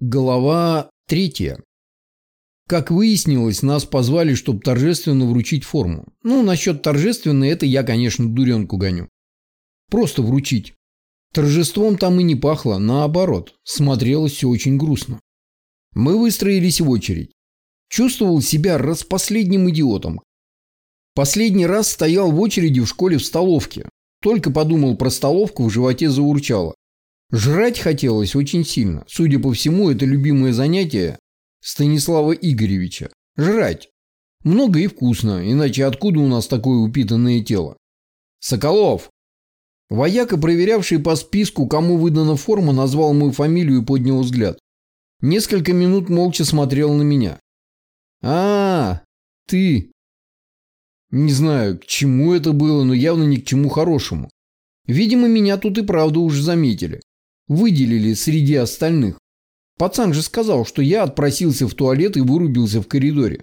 Глава третья. Как выяснилось, нас позвали, чтобы торжественно вручить форму. Ну, насчет торжественно это я, конечно, дуренку гоню. Просто вручить. Торжеством там и не пахло, наоборот, смотрелось все очень грустно. Мы выстроились в очередь. Чувствовал себя распоследним идиотом. Последний раз стоял в очереди в школе в столовке. Только подумал про столовку, в животе заурчало. Жрать хотелось очень сильно. Судя по всему, это любимое занятие Станислава Игоревича. Жрать. Много и вкусно, иначе откуда у нас такое упитанное тело? Соколов! Вояка, проверявший по списку, кому выдана форма, назвал мою фамилию и поднял взгляд. Несколько минут молча смотрел на меня. а, ты. Не знаю, к чему это было, но явно ни к чему хорошему. Видимо, меня тут и правда уже заметили. Выделили среди остальных. Пацан же сказал, что я отпросился в туалет и вырубился в коридоре.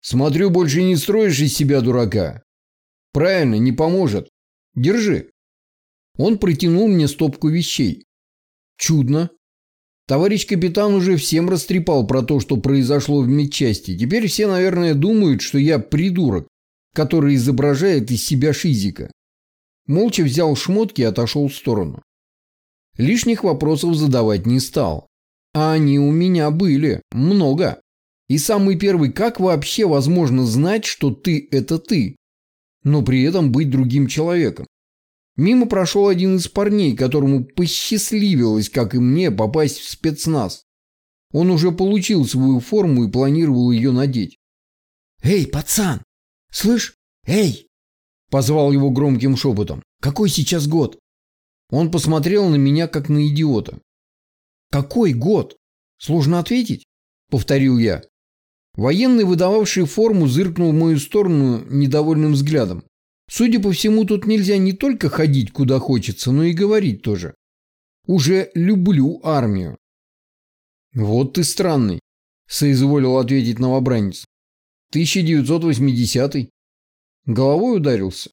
Смотрю, больше не строишь из себя дурака. Правильно, не поможет. Держи. Он протянул мне стопку вещей. Чудно. Товарищ капитан уже всем растрепал про то, что произошло в медчасти. Теперь все, наверное, думают, что я придурок, который изображает из себя шизика. Молча взял шмотки и отошел в сторону. Лишних вопросов задавать не стал. А они у меня были. Много. И самый первый, как вообще возможно знать, что ты – это ты, но при этом быть другим человеком? Мимо прошел один из парней, которому посчастливилось, как и мне, попасть в спецназ. Он уже получил свою форму и планировал ее надеть. «Эй, пацан! Слышь, эй!» Позвал его громким шепотом. «Какой сейчас год?» Он посмотрел на меня, как на идиота. «Какой год? Сложно ответить?» – повторил я. Военный, выдававший форму, зыркнул в мою сторону недовольным взглядом. Судя по всему, тут нельзя не только ходить куда хочется, но и говорить тоже. Уже люблю армию. Вот ты странный, соизволил ответить новобранец. 1980-й. Головой ударился.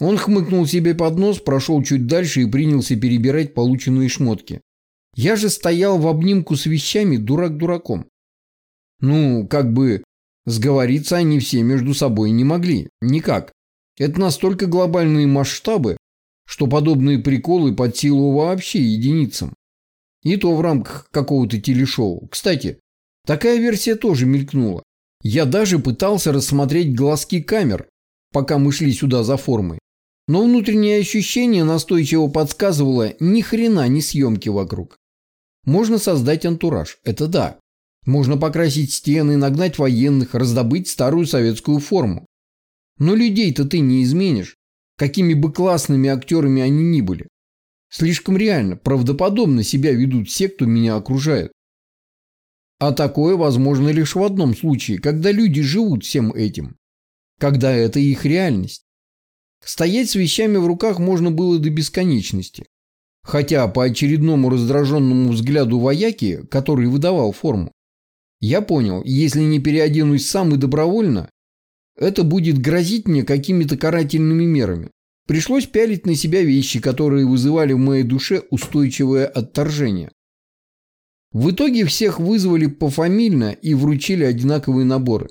Он хмыкнул себе под нос, прошел чуть дальше и принялся перебирать полученные шмотки. Я же стоял в обнимку с вещами дурак дураком. Ну, как бы сговориться они все между собой не могли. Никак. Это настолько глобальные масштабы, что подобные приколы под силу вообще единицам. И то в рамках какого-то телешоу. Кстати, такая версия тоже мелькнула. Я даже пытался рассмотреть глазки камер, пока мы шли сюда за формой. Но внутреннее ощущение настойчиво подсказывало ни хрена не съемки вокруг. Можно создать антураж, это да. Можно покрасить стены, нагнать военных, раздобыть старую советскую форму. Но людей-то ты не изменишь, какими бы классными актерами они ни были. Слишком реально, правдоподобно себя ведут все, кто меня окружает. А такое возможно лишь в одном случае, когда люди живут всем этим. Когда это их реальность. Стоять с вещами в руках можно было до бесконечности. Хотя по очередному раздраженному взгляду вояки, который выдавал форму, я понял, если не переоденусь сам и добровольно, это будет грозить мне какими-то карательными мерами. Пришлось пялить на себя вещи, которые вызывали в моей душе устойчивое отторжение. В итоге всех вызвали пофамильно и вручили одинаковые наборы.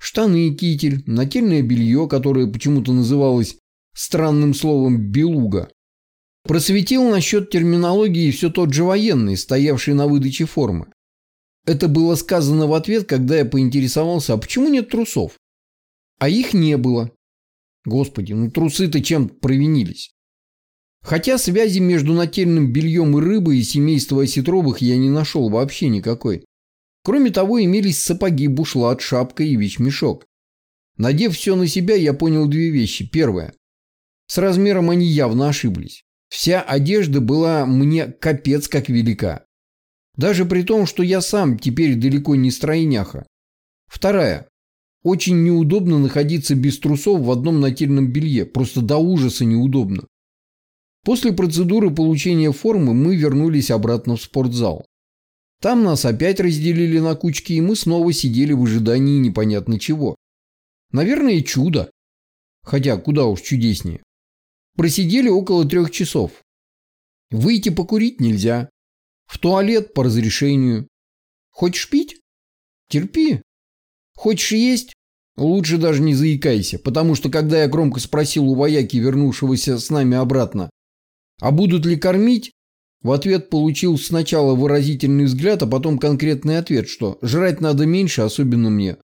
Штаны, и китель, нательное белье, которое почему-то называлось странным словом «белуга». Просветил насчет терминологии все тот же военный, стоявший на выдаче формы. Это было сказано в ответ, когда я поинтересовался, а почему нет трусов? А их не было. Господи, ну трусы-то чем провинились. Хотя связи между нательным бельем и рыбой и семейства осетровых я не нашел вообще никакой. Кроме того, имелись сапоги, бушлат, шапка и вещмешок. Надев все на себя, я понял две вещи. Первое. С размером они явно ошиблись. Вся одежда была мне капец как велика. Даже при том, что я сам теперь далеко не стройняха. Вторая. Очень неудобно находиться без трусов в одном нательном белье. Просто до ужаса неудобно. После процедуры получения формы мы вернулись обратно в спортзал. Там нас опять разделили на кучки, и мы снова сидели в ожидании непонятно чего. Наверное, чудо. Хотя куда уж чудеснее. Просидели около трех часов. Выйти покурить нельзя. В туалет по разрешению. Хочешь пить? Терпи. Хочешь есть? Лучше даже не заикайся, потому что когда я громко спросил у вояки, вернувшегося с нами обратно, а будут ли кормить, в ответ получил сначала выразительный взгляд, а потом конкретный ответ, что жрать надо меньше, особенно мне.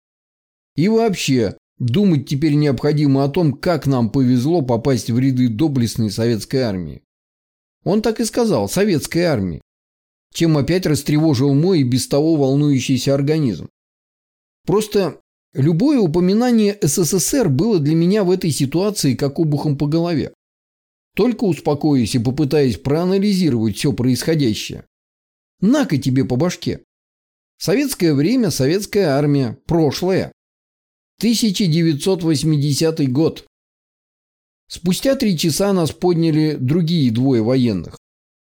И вообще, думать теперь необходимо о том, как нам повезло попасть в ряды доблестной советской армии. Он так и сказал, советской армии, чем опять растревожил мой и без того волнующийся организм. Просто любое упоминание СССР было для меня в этой ситуации как обухом по голове. Только успокоюсь и попытаясь проанализировать все происходящее. На-ка тебе по башке. Советское время, советская армия, прошлое. 1980 год. Спустя три часа нас подняли другие двое военных.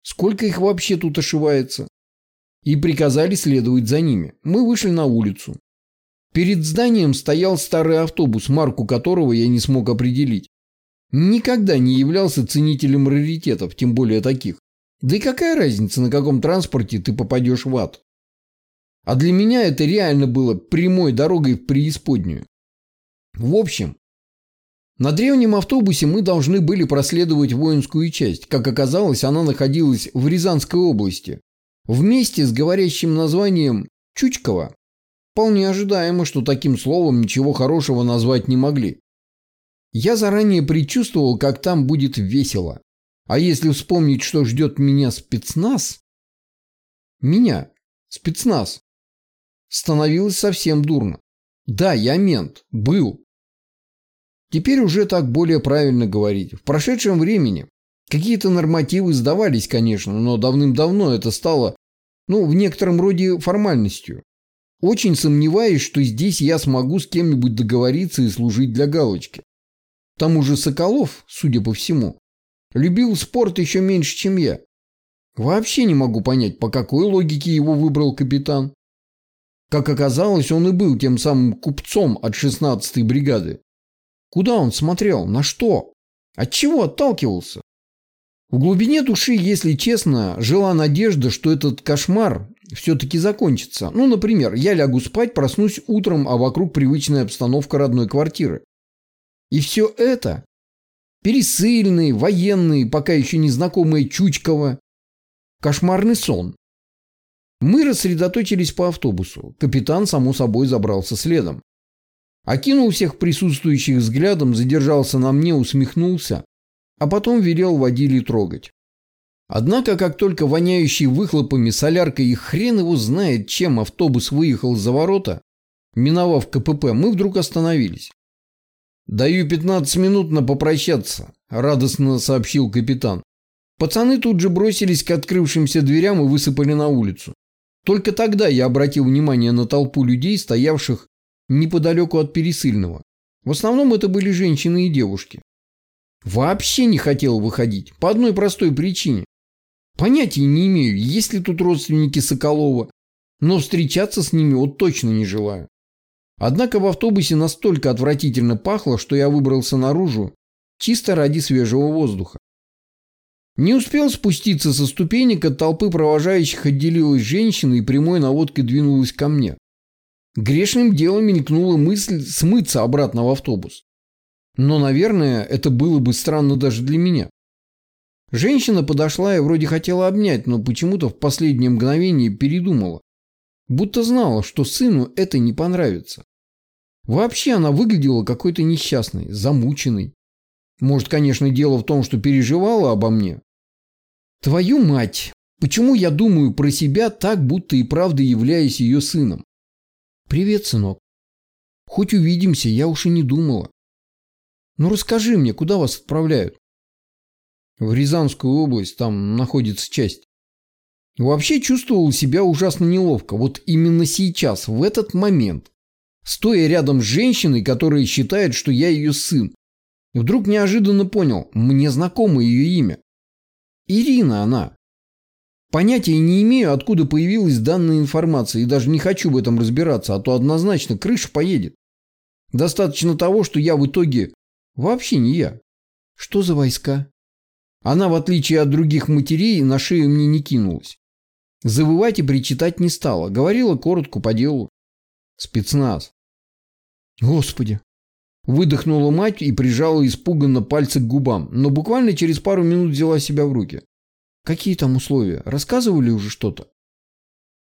Сколько их вообще тут ошивается? И приказали следовать за ними. Мы вышли на улицу. Перед зданием стоял старый автобус, марку которого я не смог определить. Никогда не являлся ценителем раритетов, тем более таких. Да и какая разница, на каком транспорте ты попадешь в ад? А для меня это реально было прямой дорогой в преисподнюю. В общем, на древнем автобусе мы должны были проследовать воинскую часть. Как оказалось, она находилась в Рязанской области, вместе с говорящим названием Чучково. Вполне ожидаемо, что таким словом ничего хорошего назвать не могли. Я заранее предчувствовал, как там будет весело. А если вспомнить, что ждет меня спецназ... Меня, спецназ, становилось совсем дурно. Да, я мент, был. Теперь уже так более правильно говорить. В прошедшем времени какие-то нормативы сдавались, конечно, но давным-давно это стало, ну, в некотором роде формальностью. Очень сомневаюсь, что здесь я смогу с кем-нибудь договориться и служить для галочки. Тому же Соколов, судя по всему, любил спорт еще меньше, чем я. Вообще не могу понять, по какой логике его выбрал капитан. Как оказалось, он и был тем самым купцом от 16-й бригады. Куда он смотрел? На что? От чего отталкивался? В глубине души, если честно, жила надежда, что этот кошмар все-таки закончится. Ну, например, я лягу спать, проснусь утром, а вокруг привычная обстановка родной квартиры. И все это пересыльные, военные, пока еще незнакомые Чучкова. Кошмарный сон. Мы рассредоточились по автобусу. Капитан, само собой, забрался следом. Окинул всех присутствующих взглядом, задержался на мне, усмехнулся, а потом велел водили трогать. Однако, как только воняющий выхлопами соляркой и хрен его знает, чем автобус выехал за ворота, миновав КПП, мы вдруг остановились. «Даю 15 минут на попрощаться», – радостно сообщил капитан. Пацаны тут же бросились к открывшимся дверям и высыпали на улицу. Только тогда я обратил внимание на толпу людей, стоявших неподалеку от Пересыльного. В основном это были женщины и девушки. Вообще не хотел выходить, по одной простой причине. Понятия не имею, есть ли тут родственники Соколова, но встречаться с ними вот точно не желаю. Однако в автобусе настолько отвратительно пахло, что я выбрался наружу, чисто ради свежего воздуха. Не успел спуститься со ступенек, от толпы провожающих отделилась женщина и прямой наводкой двинулась ко мне. Грешным делом мелькнула мысль смыться обратно в автобус. Но, наверное, это было бы странно даже для меня. Женщина подошла и вроде хотела обнять, но почему-то в последнее мгновение передумала. Будто знала, что сыну это не понравится. Вообще она выглядела какой-то несчастной, замученной. Может, конечно, дело в том, что переживала обо мне. Твою мать! Почему я думаю про себя так, будто и правда являюсь ее сыном? Привет, сынок. Хоть увидимся, я уж и не думала. Ну расскажи мне, куда вас отправляют? В Рязанскую область, там находится часть. Вообще чувствовал себя ужасно неловко. Вот именно сейчас, в этот момент стоя рядом с женщиной, которая считает, что я ее сын. И вдруг неожиданно понял, мне знакомо ее имя. Ирина она. Понятия не имею, откуда появилась данная информация, и даже не хочу в этом разбираться, а то однозначно крыша поедет. Достаточно того, что я в итоге вообще не я. Что за войска? Она, в отличие от других матерей, на шею мне не кинулась. Завывать и причитать не стала. Говорила коротко по делу. Спецназ. Господи. Выдохнула мать и прижала испуганно пальцы к губам, но буквально через пару минут взяла себя в руки. Какие там условия? Рассказывали уже что-то?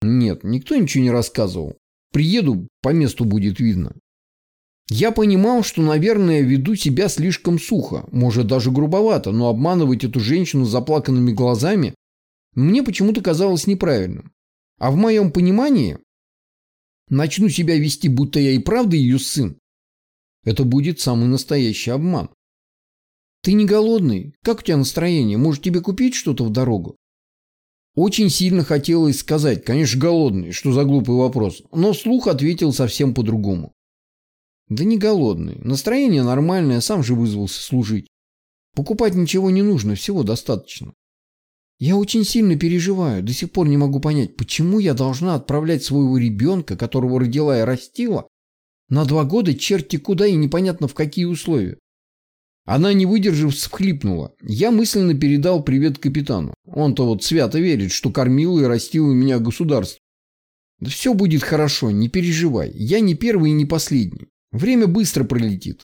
Нет, никто ничего не рассказывал. Приеду, по месту будет видно. Я понимал, что, наверное, веду себя слишком сухо, может даже грубовато, но обманывать эту женщину с заплаканными глазами мне почему-то казалось неправильным. А в моем понимании начну себя вести, будто я и правда ее сын. Это будет самый настоящий обман. Ты не голодный? Как у тебя настроение? Может, тебе купить что-то в дорогу? Очень сильно хотелось сказать, конечно, голодный, что за глупый вопрос, но вслух ответил совсем по-другому. Да не голодный, настроение нормальное, сам же вызвался служить. Покупать ничего не нужно, всего достаточно. Я очень сильно переживаю, до сих пор не могу понять, почему я должна отправлять своего ребенка, которого родила и растила, на два года черти куда и непонятно в какие условия. Она, не выдержав, всхлипнула. Я мысленно передал привет капитану. Он-то вот свято верит, что кормил и растил меня государство. Да все будет хорошо, не переживай. Я не первый и не последний. Время быстро пролетит.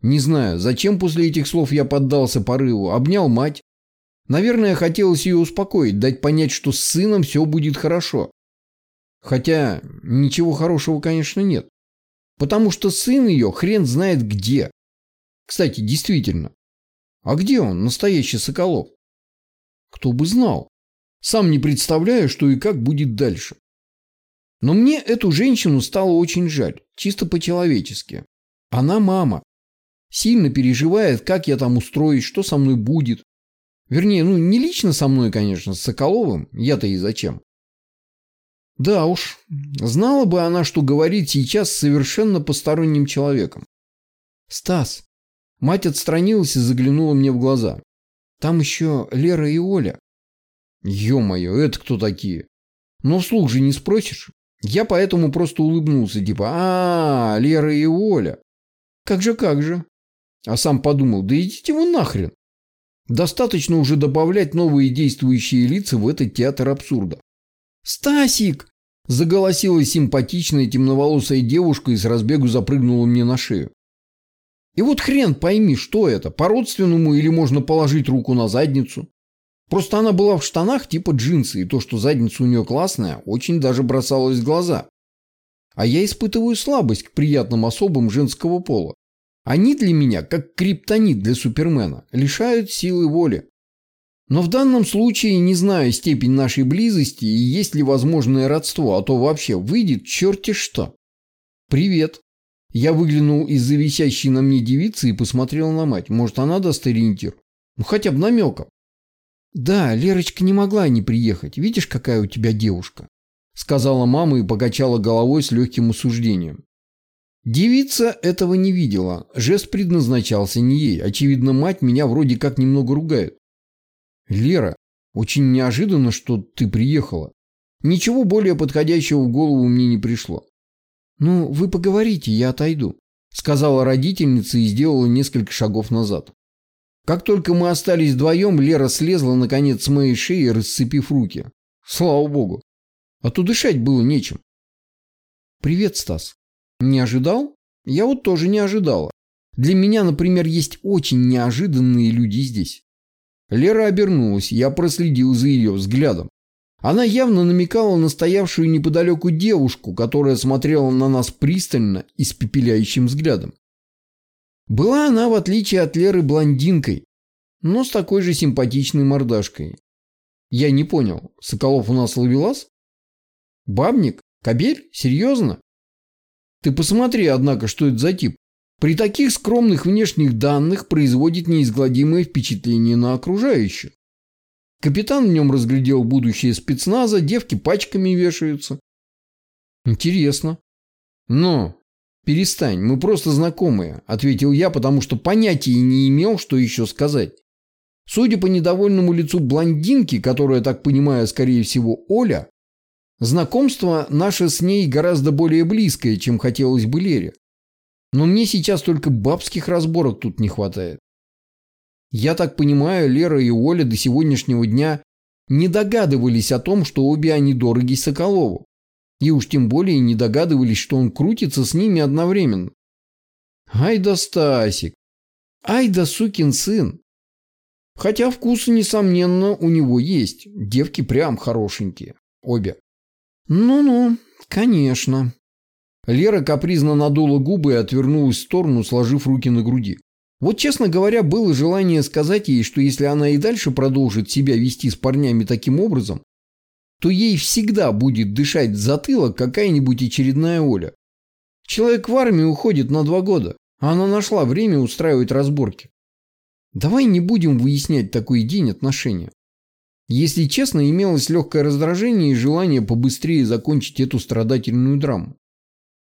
Не знаю, зачем после этих слов я поддался порыву, обнял мать, Наверное, хотелось ее успокоить, дать понять, что с сыном все будет хорошо. Хотя ничего хорошего, конечно, нет. Потому что сын ее хрен знает где. Кстати, действительно. А где он, настоящий Соколов? Кто бы знал. Сам не представляю, что и как будет дальше. Но мне эту женщину стало очень жаль, чисто по-человечески. Она мама. Сильно переживает, как я там устроюсь, что со мной будет. Вернее, ну не лично со мной, конечно, с Соколовым. Я-то и зачем? Да уж, знала бы она, что говорит сейчас с совершенно посторонним человеком. Стас. Мать отстранилась и заглянула мне в глаза. Там еще Лера и Оля. Ё-моё, это кто такие? Но вслух же не спросишь. Я поэтому просто улыбнулся, типа, а, -а, -а Лера и Оля. Как же, как же. А сам подумал, да идите вы нахрен. Достаточно уже добавлять новые действующие лица в этот театр абсурда. «Стасик!» – заголосила симпатичная темноволосая девушка и с разбегу запрыгнула мне на шею. И вот хрен пойми, что это, по-родственному или можно положить руку на задницу. Просто она была в штанах типа джинсы, и то, что задница у нее классная, очень даже бросалось в глаза. А я испытываю слабость к приятным особам женского пола. Они для меня, как криптонит для Супермена, лишают силы воли. Но в данном случае не знаю степень нашей близости и есть ли возможное родство, а то вообще выйдет черти что. «Привет». Я выглянул из-за висящей на мне девицы и посмотрел на мать. Может, она даст ориентир? Ну, хотя бы намеком. «Да, Лерочка не могла не приехать. Видишь, какая у тебя девушка?» Сказала мама и покачала головой с легким осуждением. Девица этого не видела. Жест предназначался не ей. Очевидно, мать меня вроде как немного ругает. «Лера, очень неожиданно, что ты приехала. Ничего более подходящего в голову мне не пришло». «Ну, вы поговорите, я отойду», — сказала родительница и сделала несколько шагов назад. Как только мы остались вдвоем, Лера слезла наконец с моей шеи, расцепив руки. Слава богу. А то дышать было нечем. «Привет, Стас», не ожидал? Я вот тоже не ожидала. Для меня, например, есть очень неожиданные люди здесь. Лера обернулась, я проследил за ее взглядом. Она явно намекала на стоявшую неподалеку девушку, которая смотрела на нас пристально и с пепеляющим взглядом. Была она, в отличие от Леры, блондинкой, но с такой же симпатичной мордашкой. Я не понял, Соколов у нас ловелас? Бабник? Кобель? Серьезно? Ты посмотри, однако, что это за тип. При таких скромных внешних данных производит неизгладимое впечатление на окружающих. Капитан в нем разглядел будущее спецназа, девки пачками вешаются. Интересно. Но, перестань, мы просто знакомые, ответил я, потому что понятия не имел, что еще сказать. Судя по недовольному лицу блондинки, которая, так понимаю, скорее всего, Оля, Знакомство наше с ней гораздо более близкое, чем хотелось бы Лере. Но мне сейчас только бабских разборок тут не хватает. Я так понимаю, Лера и Оля до сегодняшнего дня не догадывались о том, что обе они дороги Соколову. И уж тем более не догадывались, что он крутится с ними одновременно. Ай да Стасик! Ай да сукин сын! Хотя вкусы, несомненно, у него есть. Девки прям хорошенькие. Обе. Ну-ну, конечно. Лера капризно надула губы и отвернулась в сторону, сложив руки на груди. Вот, честно говоря, было желание сказать ей, что если она и дальше продолжит себя вести с парнями таким образом, то ей всегда будет дышать в затылок какая-нибудь очередная Оля. Человек в армию уходит на два года, а она нашла время устраивать разборки. Давай не будем выяснять такой день отношения. Если честно, имелось легкое раздражение и желание побыстрее закончить эту страдательную драму.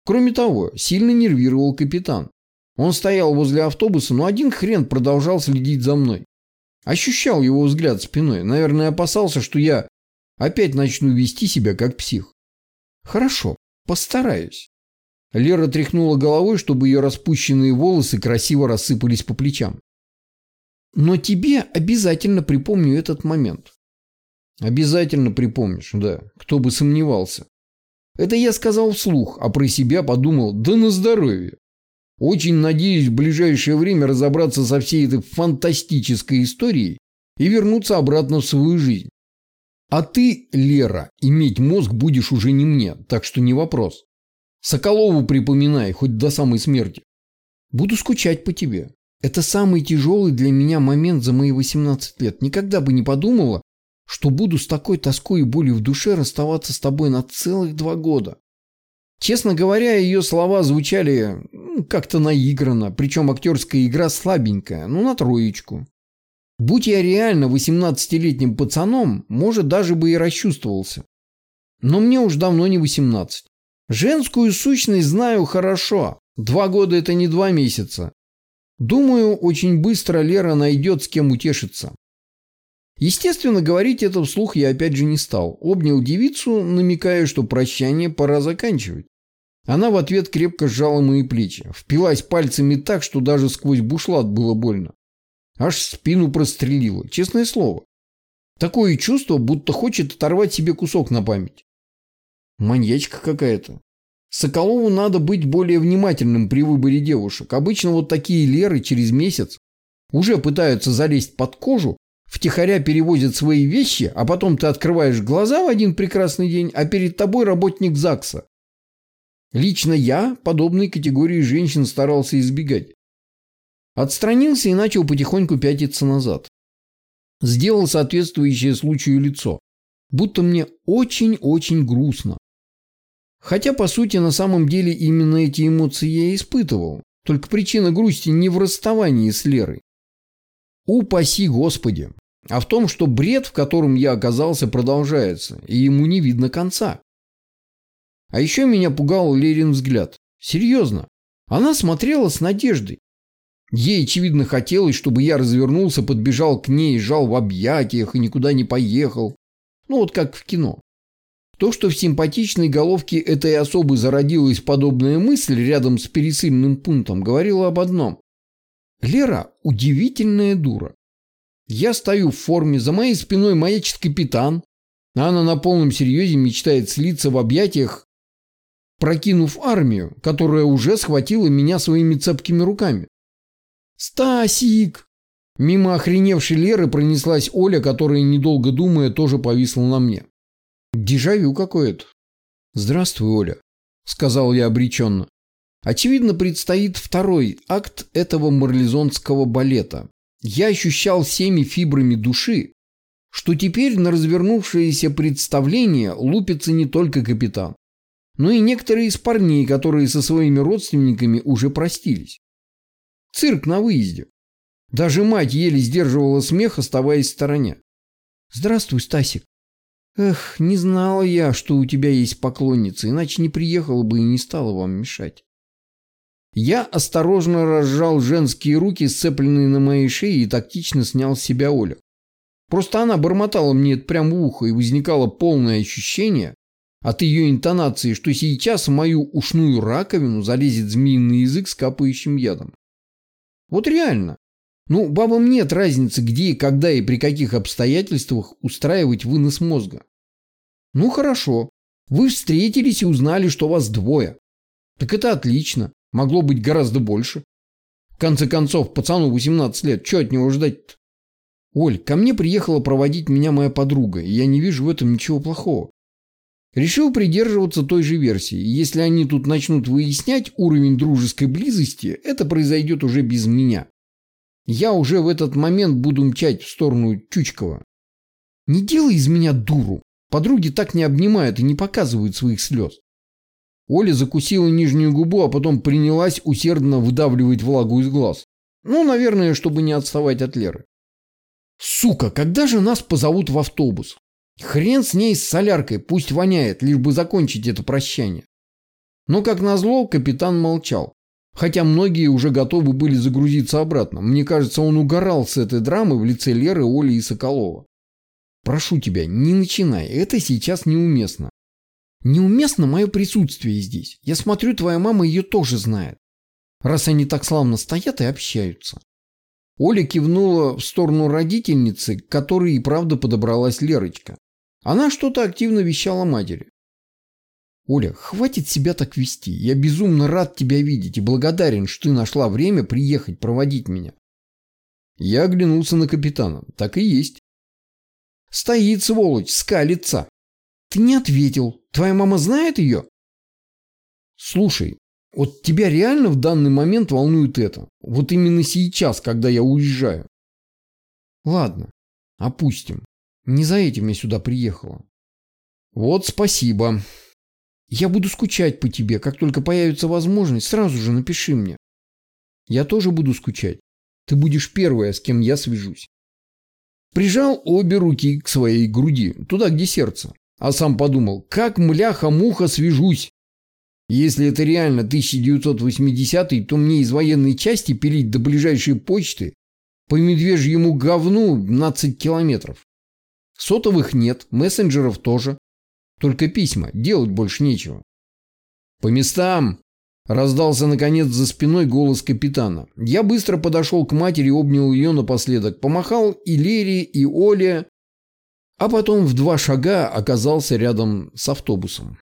Кроме того, сильно нервировал капитан. Он стоял возле автобуса, но один хрен продолжал следить за мной. Ощущал его взгляд спиной. Наверное, опасался, что я опять начну вести себя как псих. Хорошо, постараюсь. Лера тряхнула головой, чтобы ее распущенные волосы красиво рассыпались по плечам. Но тебе обязательно припомню этот момент. Обязательно припомнишь, да. Кто бы сомневался. Это я сказал вслух, а про себя подумал, да на здоровье. Очень надеюсь в ближайшее время разобраться со всей этой фантастической историей и вернуться обратно в свою жизнь. А ты, Лера, иметь мозг будешь уже не мне, так что не вопрос. Соколову припоминай, хоть до самой смерти. Буду скучать по тебе. Это самый тяжелый для меня момент за мои 18 лет. Никогда бы не подумала, что буду с такой тоской и болью в душе расставаться с тобой на целых два года. Честно говоря, ее слова звучали как-то наигранно, причем актерская игра слабенькая, ну на троечку. Будь я реально 18-летним пацаном, может, даже бы и расчувствовался. Но мне уж давно не 18. Женскую сущность знаю хорошо. Два года – это не два месяца. Думаю, очень быстро Лера найдет с кем утешиться. Естественно, говорить это вслух я опять же не стал. Обнял девицу, намекая, что прощание пора заканчивать. Она в ответ крепко сжала мои плечи. Впилась пальцами так, что даже сквозь бушлат было больно. Аж спину прострелила, честное слово. Такое чувство, будто хочет оторвать себе кусок на память. Маньячка какая-то. Соколову надо быть более внимательным при выборе девушек. Обычно вот такие Леры через месяц уже пытаются залезть под кожу втихаря перевозят свои вещи, а потом ты открываешь глаза в один прекрасный день, а перед тобой работник ЗАГСа. Лично я подобной категории женщин старался избегать. Отстранился и начал потихоньку пятиться назад. Сделал соответствующее случаю лицо. Будто мне очень-очень грустно. Хотя, по сути, на самом деле именно эти эмоции я испытывал. Только причина грусти не в расставании с Лерой. Упаси Господи! А в том, что бред, в котором я оказался, продолжается, и ему не видно конца. А еще меня пугал Лерин взгляд. Серьезно. Она смотрела с надеждой. Ей, очевидно, хотелось, чтобы я развернулся, подбежал к ней, жал в объятиях и никуда не поехал. Ну вот как в кино. То, что в симпатичной головке этой особы зародилась подобная мысль рядом с пересыльным пунктом, говорило об одном. Лера – удивительная дура. Я стою в форме, за моей спиной маячит капитан, она на полном серьезе мечтает слиться в объятиях, прокинув армию, которая уже схватила меня своими цепкими руками. «Стасик!» Мимо охреневшей Леры пронеслась Оля, которая, недолго думая, тоже повисла на мне. Дежавю какое-то. «Здравствуй, Оля», — сказал я обреченно. Очевидно, предстоит второй акт этого марлезонского балета. Я ощущал всеми фибрами души, что теперь на развернувшееся представление лупится не только капитан, но и некоторые из парней, которые со своими родственниками уже простились. Цирк на выезде. Даже мать еле сдерживала смех, оставаясь в стороне. «Здравствуй, Стасик. Эх, не знала я, что у тебя есть поклонница, иначе не приехала бы и не стала вам мешать». Я осторожно разжал женские руки, сцепленные на моей шее, и тактично снял с себя Олю. Просто она бормотала мне это прямо в ухо, и возникало полное ощущение от ее интонации, что сейчас в мою ушную раковину залезет змеиный язык с капающим ядом. Вот реально. Ну, бабам нет разницы, где, когда и при каких обстоятельствах устраивать вынос мозга. Ну, хорошо. Вы встретились и узнали, что вас двое. Так это отлично. Могло быть гораздо больше. В конце концов, пацану 18 лет. Что от него ждать-то? Оль, ко мне приехала проводить меня моя подруга, и я не вижу в этом ничего плохого. Решил придерживаться той же версии. Если они тут начнут выяснять уровень дружеской близости, это произойдет уже без меня. Я уже в этот момент буду мчать в сторону Чучкова. Не делай из меня дуру. Подруги так не обнимают и не показывают своих слез. Оля закусила нижнюю губу, а потом принялась усердно выдавливать влагу из глаз. Ну, наверное, чтобы не отставать от Леры. Сука, когда же нас позовут в автобус? Хрен с ней с соляркой, пусть воняет, лишь бы закончить это прощание. Но, как назло, капитан молчал. Хотя многие уже готовы были загрузиться обратно. Мне кажется, он угорал с этой драмы в лице Леры, Оли и Соколова. Прошу тебя, не начинай, это сейчас неуместно. Неуместно мое присутствие здесь. Я смотрю, твоя мама ее тоже знает. Раз они так славно стоят и общаются. Оля кивнула в сторону родительницы, к которой и правда подобралась Лерочка. Она что-то активно вещала матери. «Оля, хватит себя так вести. Я безумно рад тебя видеть и благодарен, что ты нашла время приехать проводить меня». Я оглянулся на капитана. Так и есть. Стоит, сволочь, скалится. Ты не ответил. Твоя мама знает ее? Слушай, вот тебя реально в данный момент волнует это? Вот именно сейчас, когда я уезжаю? Ладно, опустим. Не за этим я сюда приехала. Вот спасибо. Я буду скучать по тебе. Как только появится возможность, сразу же напиши мне. Я тоже буду скучать. Ты будешь первая, с кем я свяжусь. Прижал обе руки к своей груди, туда, где сердце. А сам подумал, как мляха-муха свяжусь если это реально 1980 то мне из военной части пилить до ближайшей почты по медвежьему говну 12 километров. Сотовых нет, мессенджеров тоже. Только письма, делать больше нечего. По местам! Раздался, наконец, за спиной голос капитана. Я быстро подошел к матери, обнял ее напоследок, помахал и Лере, и Оле, а потом в два шага оказался рядом с автобусом.